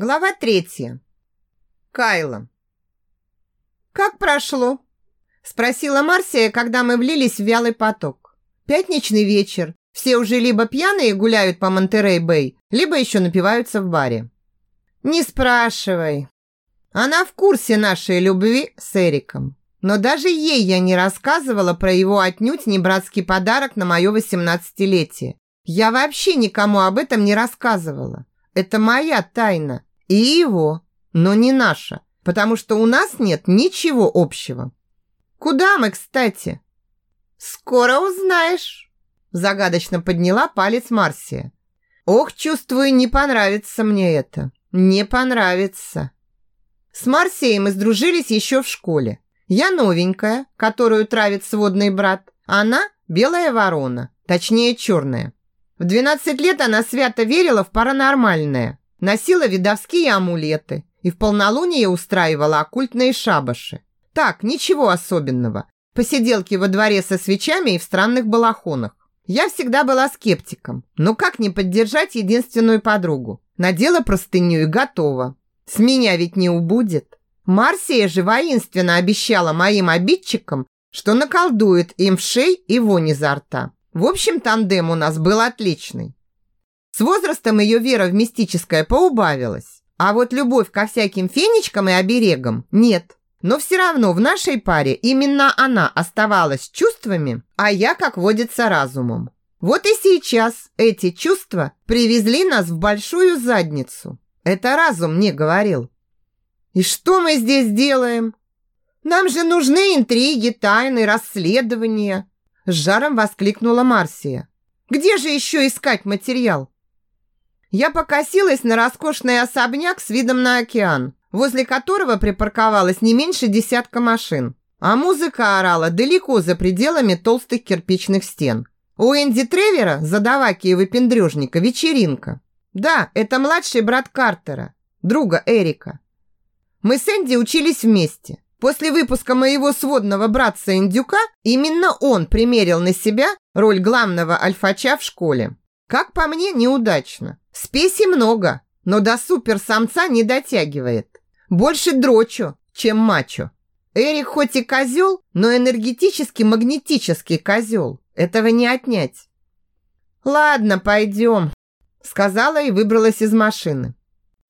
Глава третья. Кайла. «Как прошло?» Спросила Марсия, когда мы влились в вялый поток. Пятничный вечер. Все уже либо пьяные гуляют по Монтерей-Бэй, либо еще напиваются в баре. «Не спрашивай». Она в курсе нашей любви с Эриком. Но даже ей я не рассказывала про его отнюдь не братский подарок на мое восемнадцатилетие. Я вообще никому об этом не рассказывала. Это моя тайна. И его, но не наша, потому что у нас нет ничего общего. Куда мы, кстати? Скоро узнаешь. Загадочно подняла палец Марсия. Ох, чувствую, не понравится мне это. Не понравится. С Марсией мы сдружились еще в школе. Я новенькая, которую травит сводный брат. Она белая ворона, точнее черная. В 12 лет она свято верила в паранормальное. Носила видовские амулеты и в полнолуние устраивала оккультные шабаши. Так, ничего особенного. Посиделки во дворе со свечами и в странных балахонах. Я всегда была скептиком. Но как не поддержать единственную подругу? Надела простыню и готова. С меня ведь не убудет. Марсия же воинственно обещала моим обидчикам, что наколдует им в шей и вонь изо рта. В общем, тандем у нас был отличный. С возрастом ее вера в мистическое поубавилась. А вот любовь ко всяким фенечкам и оберегам нет. Но все равно в нашей паре именно она оставалась чувствами, а я, как водится, разумом. Вот и сейчас эти чувства привезли нас в большую задницу. Это разум мне говорил. И что мы здесь делаем? Нам же нужны интриги, тайны, расследования. С жаром воскликнула Марсия. Где же еще искать материал? Я покосилась на роскошный особняк с видом на океан, возле которого припарковалось не меньше десятка машин. А музыка орала далеко за пределами толстых кирпичных стен. У Энди Тревера, задаваки и выпендрежника, вечеринка. Да, это младший брат Картера, друга Эрика. Мы с Энди учились вместе. После выпуска моего сводного братца Индюка именно он примерил на себя роль главного альфача в школе. Как по мне, неудачно. Спеси много, но до суперсамца не дотягивает. Больше дрочу, чем мачо. Эрик хоть и козел, но энергетически-магнетический козел. Этого не отнять. Ладно, пойдем, сказала и выбралась из машины.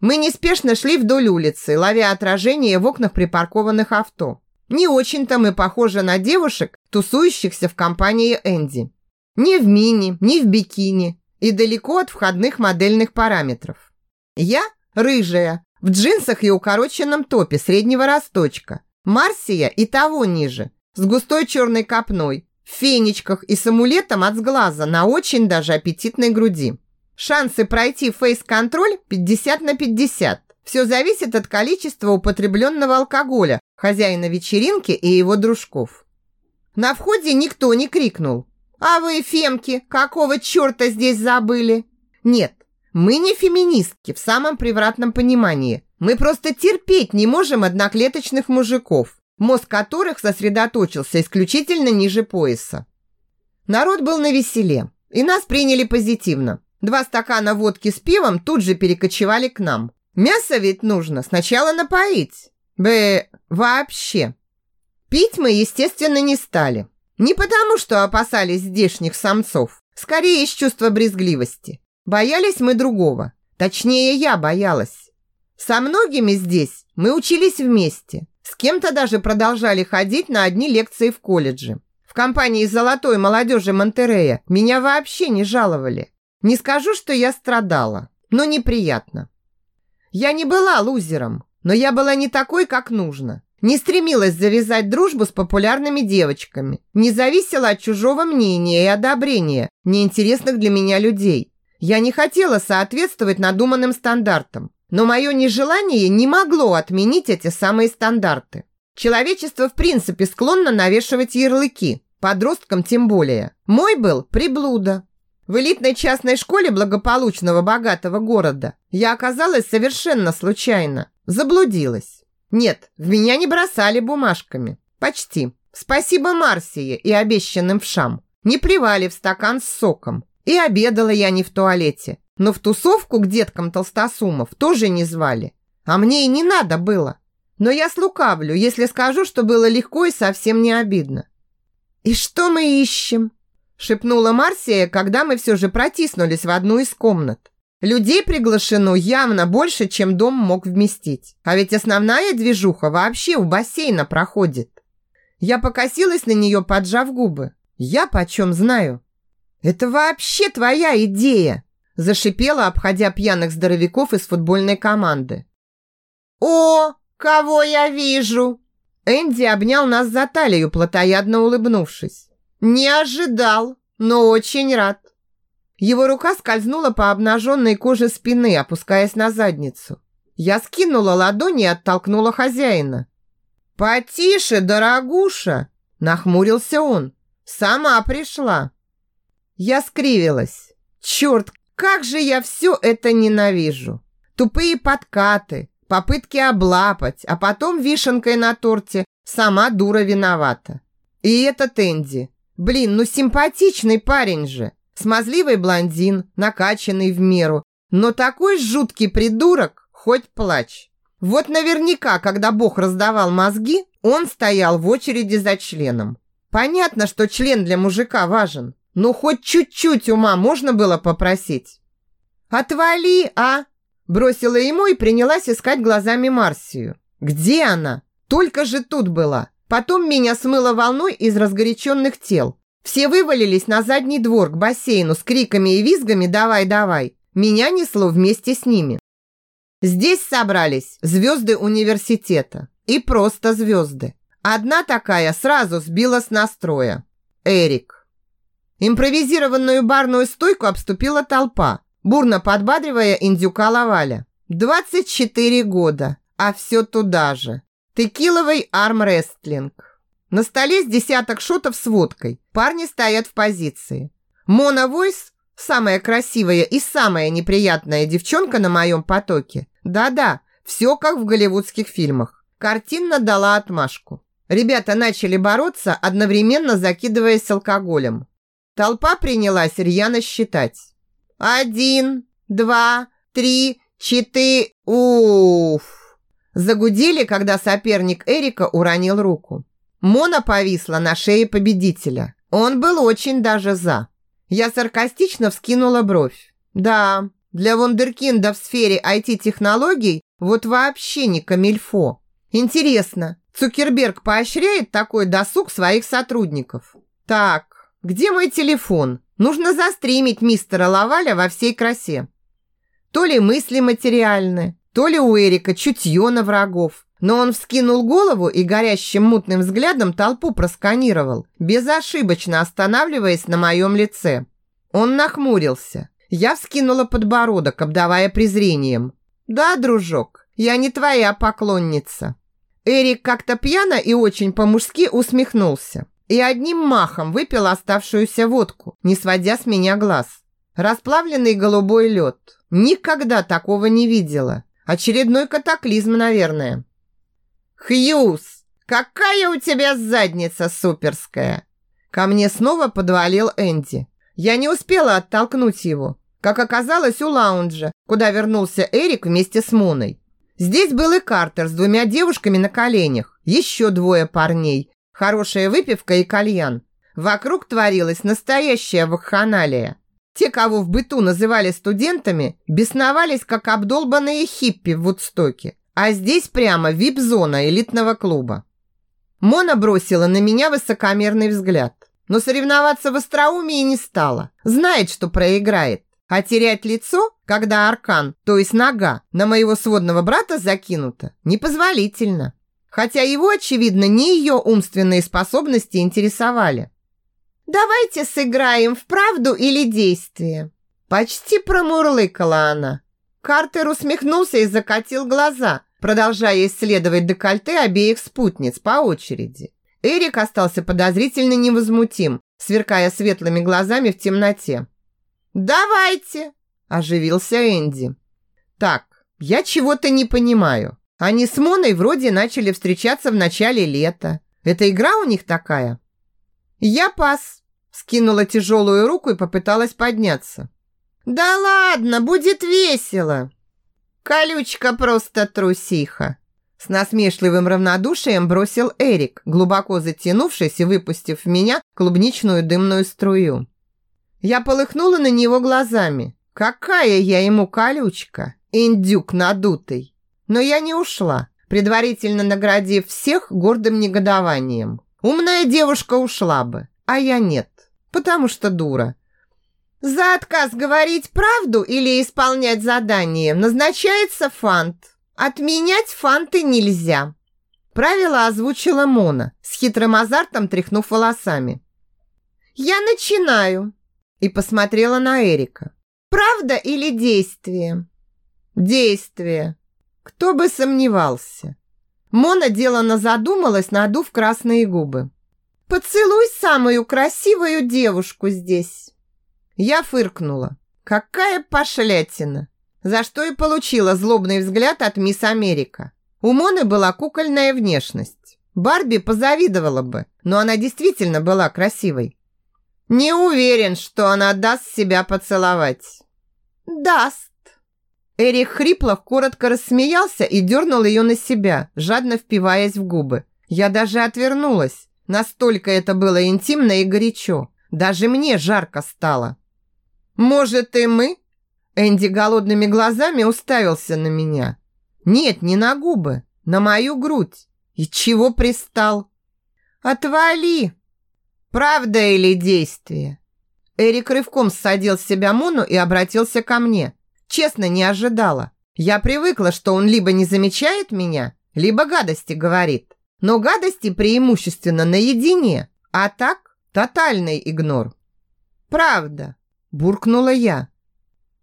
Мы неспешно шли вдоль улицы, ловя отражение в окнах припаркованных авто. Не очень-то мы похожи на девушек, тусующихся в компании Энди. Ни в мини, ни в бикини, и далеко от входных модельных параметров. Я рыжая, в джинсах и укороченном топе среднего росточка. Марсия и того ниже, с густой черной копной, в фенечках и с амулетом от сглаза на очень даже аппетитной груди. Шансы пройти фейс-контроль 50 на 50. Все зависит от количества употребленного алкоголя хозяина вечеринки и его дружков. На входе никто не крикнул а вы, фемки, какого черта здесь забыли? Нет, мы не феминистки в самом превратном понимании. Мы просто терпеть не можем одноклеточных мужиков, мозг которых сосредоточился исключительно ниже пояса. Народ был на веселе, и нас приняли позитивно. Два стакана водки с пивом тут же перекочевали к нам. Мясо ведь нужно сначала напоить. Б, вообще. Пить мы, естественно, не стали. Не потому, что опасались здешних самцов, скорее из чувства брезгливости. Боялись мы другого. Точнее, я боялась. Со многими здесь мы учились вместе. С кем-то даже продолжали ходить на одни лекции в колледже. В компании золотой молодежи Монтерея меня вообще не жаловали. Не скажу, что я страдала, но неприятно. Я не была лузером, но я была не такой, как нужно. Не стремилась завязать дружбу с популярными девочками. Не зависела от чужого мнения и одобрения неинтересных для меня людей. Я не хотела соответствовать надуманным стандартам. Но мое нежелание не могло отменить эти самые стандарты. Человечество в принципе склонно навешивать ярлыки, подросткам тем более. Мой был приблуда. В элитной частной школе благополучного богатого города я оказалась совершенно случайно. Заблудилась. Нет, в меня не бросали бумажками. Почти. Спасибо Марсии и обещанным вшам. Не плевали в стакан с соком. И обедала я не в туалете. Но в тусовку к деткам толстосумов тоже не звали. А мне и не надо было. Но я слукавлю, если скажу, что было легко и совсем не обидно. «И что мы ищем?» шепнула Марсия, когда мы все же протиснулись в одну из комнат. Людей приглашено явно больше, чем дом мог вместить. А ведь основная движуха вообще у бассейна проходит. Я покосилась на нее, поджав губы. Я почем знаю? Это вообще твоя идея, зашипела, обходя пьяных здоровяков из футбольной команды. О, кого я вижу? Энди обнял нас за талию, плотоядно улыбнувшись. Не ожидал, но очень рад. Его рука скользнула по обнаженной коже спины, опускаясь на задницу. Я скинула ладони и оттолкнула хозяина. «Потише, дорогуша!» – нахмурился он. «Сама пришла». Я скривилась. «Черт, как же я все это ненавижу! Тупые подкаты, попытки облапать, а потом вишенкой на торте сама дура виновата. И это Тенди. Блин, ну симпатичный парень же. Смазливый блондин, накачанный в меру. Но такой жуткий придурок, хоть плачь. Вот наверняка, когда Бог раздавал мозги, он стоял в очереди за членом. Понятно, что член для мужика важен. Но хоть чуть-чуть ума можно было попросить. «Отвали, а!» Бросила ему и принялась искать глазами Марсию. «Где она? Только же тут была!» Потом меня смыло волной из разгоряченных тел. Все вывалились на задний двор к бассейну с криками и визгами «давай, давай». Меня несло вместе с ними. Здесь собрались звезды университета. И просто звезды. Одна такая сразу сбила с настроя. Эрик. Импровизированную барную стойку обступила толпа, бурно подбадривая индюка Лаваля. 24 года, а все туда же. Текиловый армрестлинг. На столе с десяток шотов с водкой. Парни стоят в позиции. Мона Войс, самая красивая и самая неприятная девчонка на моем потоке. Да-да, все как в голливудских фильмах. Картинно дала отмашку. Ребята начали бороться, одновременно закидываясь алкоголем. Толпа принялась рьяно считать. Один, два, три, четыре... Уф! Загудели, когда соперник Эрика уронил руку. Мона повисла на шее победителя. Он был очень даже за. Я саркастично вскинула бровь. Да, для вундеркинда в сфере IT-технологий вот вообще не камильфо. Интересно, Цукерберг поощряет такой досуг своих сотрудников? Так, где мой телефон? Нужно застримить мистера Лаваля во всей красе. То ли мысли материальны, то ли у Эрика чутье на врагов. Но он вскинул голову и горящим мутным взглядом толпу просканировал, безошибочно останавливаясь на моем лице. Он нахмурился. Я вскинула подбородок, обдавая презрением. «Да, дружок, я не твоя поклонница». Эрик как-то пьяно и очень по-мужски усмехнулся и одним махом выпил оставшуюся водку, не сводя с меня глаз. Расплавленный голубой лед. Никогда такого не видела. Очередной катаклизм, наверное. Хьюз, какая у тебя задница суперская! Ко мне снова подвалил Энди. Я не успела оттолкнуть его. Как оказалось, у лаунжа, куда вернулся Эрик вместе с Моной. Здесь был и Картер с двумя девушками на коленях. Еще двое парней. Хорошая выпивка и кальян. Вокруг творилась настоящая вакханалия. Те, кого в быту называли студентами, бесновались, как обдолбанные хиппи в Вудстоке. А здесь прямо вип-зона элитного клуба. Мона бросила на меня высокомерный взгляд. Но соревноваться в остроумии не стала. Знает, что проиграет. А терять лицо, когда аркан, то есть нога, на моего сводного брата закинута, непозволительно. Хотя его, очевидно, не ее умственные способности интересовали. Давайте сыграем в правду или действие. Почти промурлыкала она. Картер усмехнулся и закатил глаза, продолжая исследовать декольте обеих спутниц по очереди. Эрик остался подозрительно невозмутим, сверкая светлыми глазами в темноте. «Давайте!» – оживился Энди. «Так, я чего-то не понимаю. Они с Моной вроде начали встречаться в начале лета. Это игра у них такая?» «Я пас!» Скинула тяжелую руку и попыталась подняться. Да ладно, будет весело. Колючка просто трусиха. С насмешливым равнодушием бросил Эрик, глубоко затянувшись и выпустив в меня клубничную дымную струю. Я полыхнула на него глазами. Какая я ему колючка, индюк надутый. Но я не ушла, предварительно наградив всех гордым негодованием. Умная девушка ушла бы, а я нет, потому что дура. За отказ говорить правду или исполнять задание назначается фант. Отменять фанты нельзя. Правило озвучила Мона, с хитрым азартом тряхнув волосами. «Я начинаю», и посмотрела на Эрика. «Правда или действие?» «Действие. Кто бы сомневался». Мона делано задумалась, надув красные губы. «Поцелуй самую красивую девушку здесь». Я фыркнула. Какая пошлятина! За что и получила злобный взгляд от мисс Америка. У Моны была кукольная внешность. Барби позавидовала бы, но она действительно была красивой. Не уверен, что она даст себя поцеловать. Даст. Эрик хрипло коротко рассмеялся и дернул ее на себя, жадно впиваясь в губы. Я даже отвернулась. Настолько это было интимно и горячо. Даже мне жарко стало. «Может, и мы?» Энди голодными глазами уставился на меня. «Нет, не на губы, на мою грудь. И чего пристал?» «Отвали!» «Правда или действие?» Эрик рывком ссадил с себя Муну и обратился ко мне. Честно, не ожидала. Я привыкла, что он либо не замечает меня, либо гадости говорит. Но гадости преимущественно наедине, а так тотальный игнор. «Правда», буркнула я.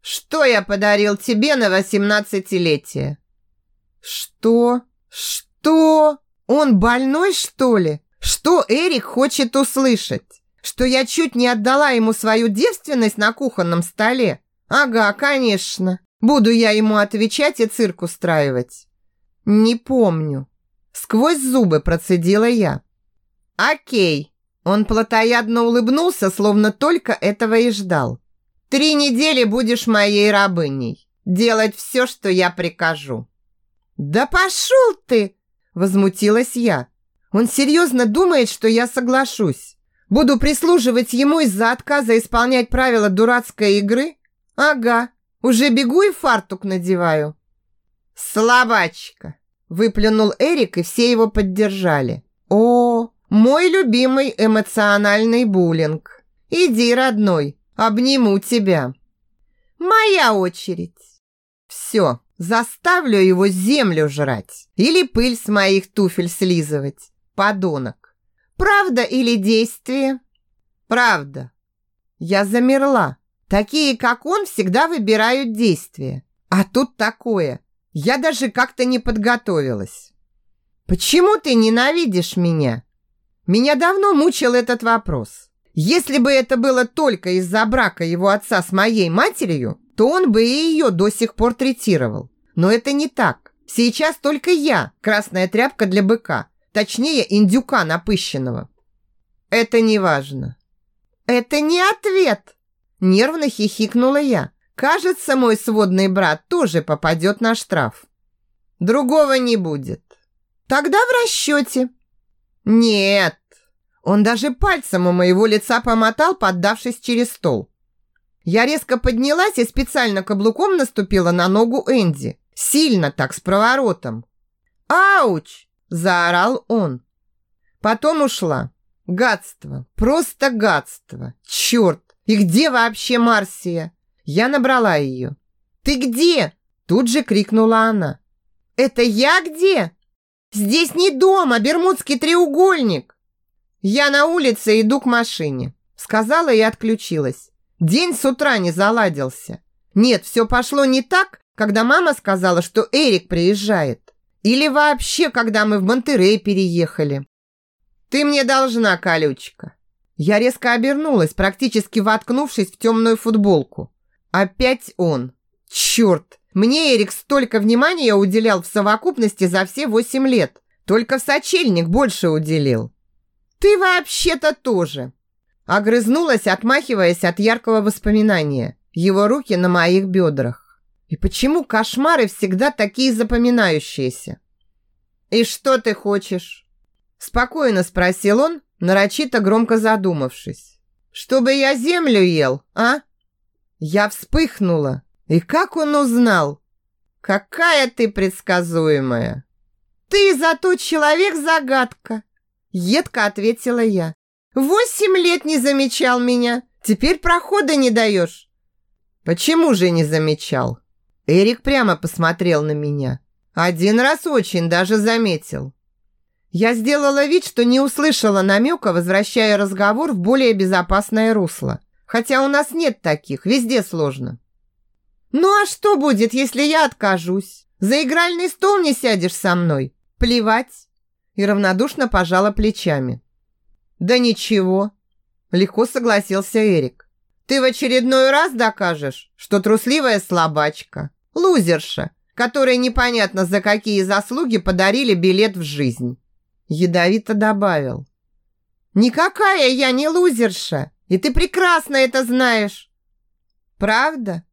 Что я подарил тебе на восемнадцатилетие? Что? Что? Он больной, что ли? Что Эрик хочет услышать? Что я чуть не отдала ему свою девственность на кухонном столе? Ага, конечно. Буду я ему отвечать и цирк устраивать. Не помню. Сквозь зубы процедила я. Окей. Он плотоядно улыбнулся, словно только этого и ждал. «Три недели будешь моей рабыней. Делать все, что я прикажу». «Да пошел ты!» – возмутилась я. «Он серьезно думает, что я соглашусь. Буду прислуживать ему из-за отказа исполнять правила дурацкой игры? Ага, уже бегу и фартук надеваю». «Слабачка!» – выплюнул Эрик, и все его поддержали. «О, мой любимый эмоциональный буллинг. Иди, родной, обниму тебя. Моя очередь. Все, заставлю его землю жрать или пыль с моих туфель слизывать. Подонок. Правда или действие? Правда. Я замерла. Такие, как он, всегда выбирают действие. А тут такое. Я даже как-то не подготовилась. Почему ты ненавидишь меня? Меня давно мучил этот вопрос. Если бы это было только из-за брака его отца с моей матерью, то он бы и ее до сих пор третировал. Но это не так. Сейчас только я, красная тряпка для быка, точнее индюка напыщенного. Это не важно. Это не ответ. Нервно хихикнула я. Кажется, мой сводный брат тоже попадет на штраф. Другого не будет. Тогда в расчете. Нет. Он даже пальцем у моего лица помотал, поддавшись через стол. Я резко поднялась и специально каблуком наступила на ногу Энди. Сильно так, с проворотом. «Ауч!» – заорал он. Потом ушла. Гадство. Просто гадство. Черт! И где вообще Марсия? Я набрала ее. «Ты где?» – тут же крикнула она. «Это я где?» «Здесь не дом, а Бермудский треугольник!» «Я на улице иду к машине», – сказала и отключилась. День с утра не заладился. Нет, все пошло не так, когда мама сказала, что Эрик приезжает. Или вообще, когда мы в Монтерей переехали. «Ты мне должна, колючка». Я резко обернулась, практически воткнувшись в темную футболку. Опять он. Черт! Мне Эрик столько внимания уделял в совокупности за все восемь лет. Только в сочельник больше уделил. «Ты вообще-то тоже!» Огрызнулась, отмахиваясь от яркого воспоминания. его руки на моих бедрах. И почему кошмары всегда такие запоминающиеся? «И что ты хочешь?» Спокойно спросил он, нарочито громко задумавшись. «Чтобы я землю ел, а?» Я вспыхнула. И как он узнал? «Какая ты предсказуемая!» «Ты зато человек-загадка!» Едко ответила я. «Восемь лет не замечал меня, теперь прохода не даешь!» «Почему же не замечал?» Эрик прямо посмотрел на меня. Один раз очень даже заметил. Я сделала вид, что не услышала намека, возвращая разговор в более безопасное русло. Хотя у нас нет таких, везде сложно. «Ну а что будет, если я откажусь? За игральный стол не сядешь со мной? Плевать!» И равнодушно пожала плечами. «Да ничего!» Легко согласился Эрик. «Ты в очередной раз докажешь, что трусливая слабачка, лузерша, которой непонятно за какие заслуги подарили билет в жизнь». Ядовито добавил. «Никакая я не лузерша, и ты прекрасно это знаешь». «Правда?»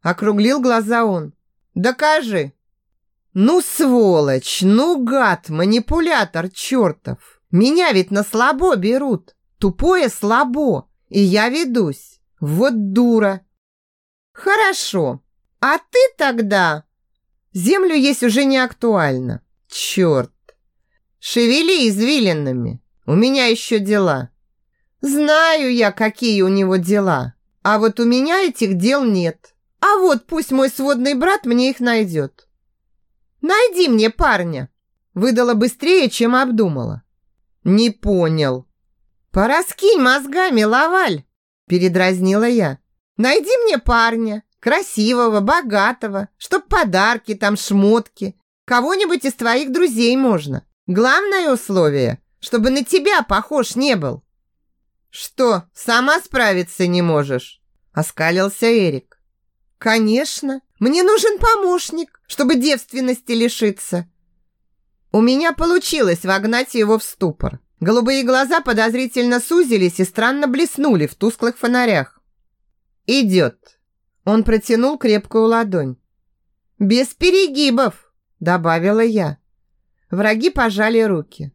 Округлил глаза он. «Докажи!» «Ну, сволочь! Ну, гад! Манипулятор чертов! Меня ведь на слабо берут! Тупое слабо! И я ведусь! Вот дура!» «Хорошо! А ты тогда...» «Землю есть уже не актуально! Черт! Шевели извилинами! У меня еще дела!» «Знаю я, какие у него дела, а вот у меня этих дел нет!» А вот пусть мой сводный брат мне их найдет. Найди мне парня. Выдала быстрее, чем обдумала. Не понял. Пораскинь мозгами, Лаваль, передразнила я. Найди мне парня, красивого, богатого, чтоб подарки там, шмотки. Кого-нибудь из твоих друзей можно. Главное условие, чтобы на тебя похож не был. Что, сама справиться не можешь? Оскалился Эрик. «Конечно, мне нужен помощник, чтобы девственности лишиться». У меня получилось вогнать его в ступор. Голубые глаза подозрительно сузились и странно блеснули в тусклых фонарях. «Идет». Он протянул крепкую ладонь. «Без перегибов», — добавила я. Враги пожали руки.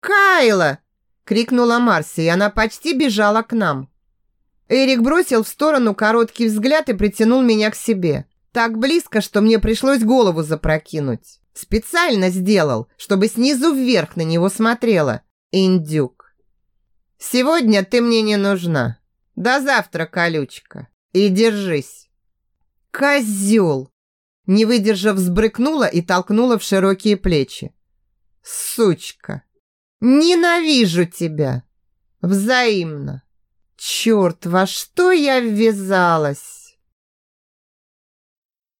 «Кайла!» — крикнула Марси, и она почти бежала к нам. Эрик бросил в сторону короткий взгляд и притянул меня к себе. Так близко, что мне пришлось голову запрокинуть. Специально сделал, чтобы снизу вверх на него смотрела. Индюк. Сегодня ты мне не нужна. До завтра, колючка. И держись. Козел! Не выдержав, взбрыкнула и толкнула в широкие плечи. Сучка! Ненавижу тебя! Взаимно! Черт, во что я ввязалась?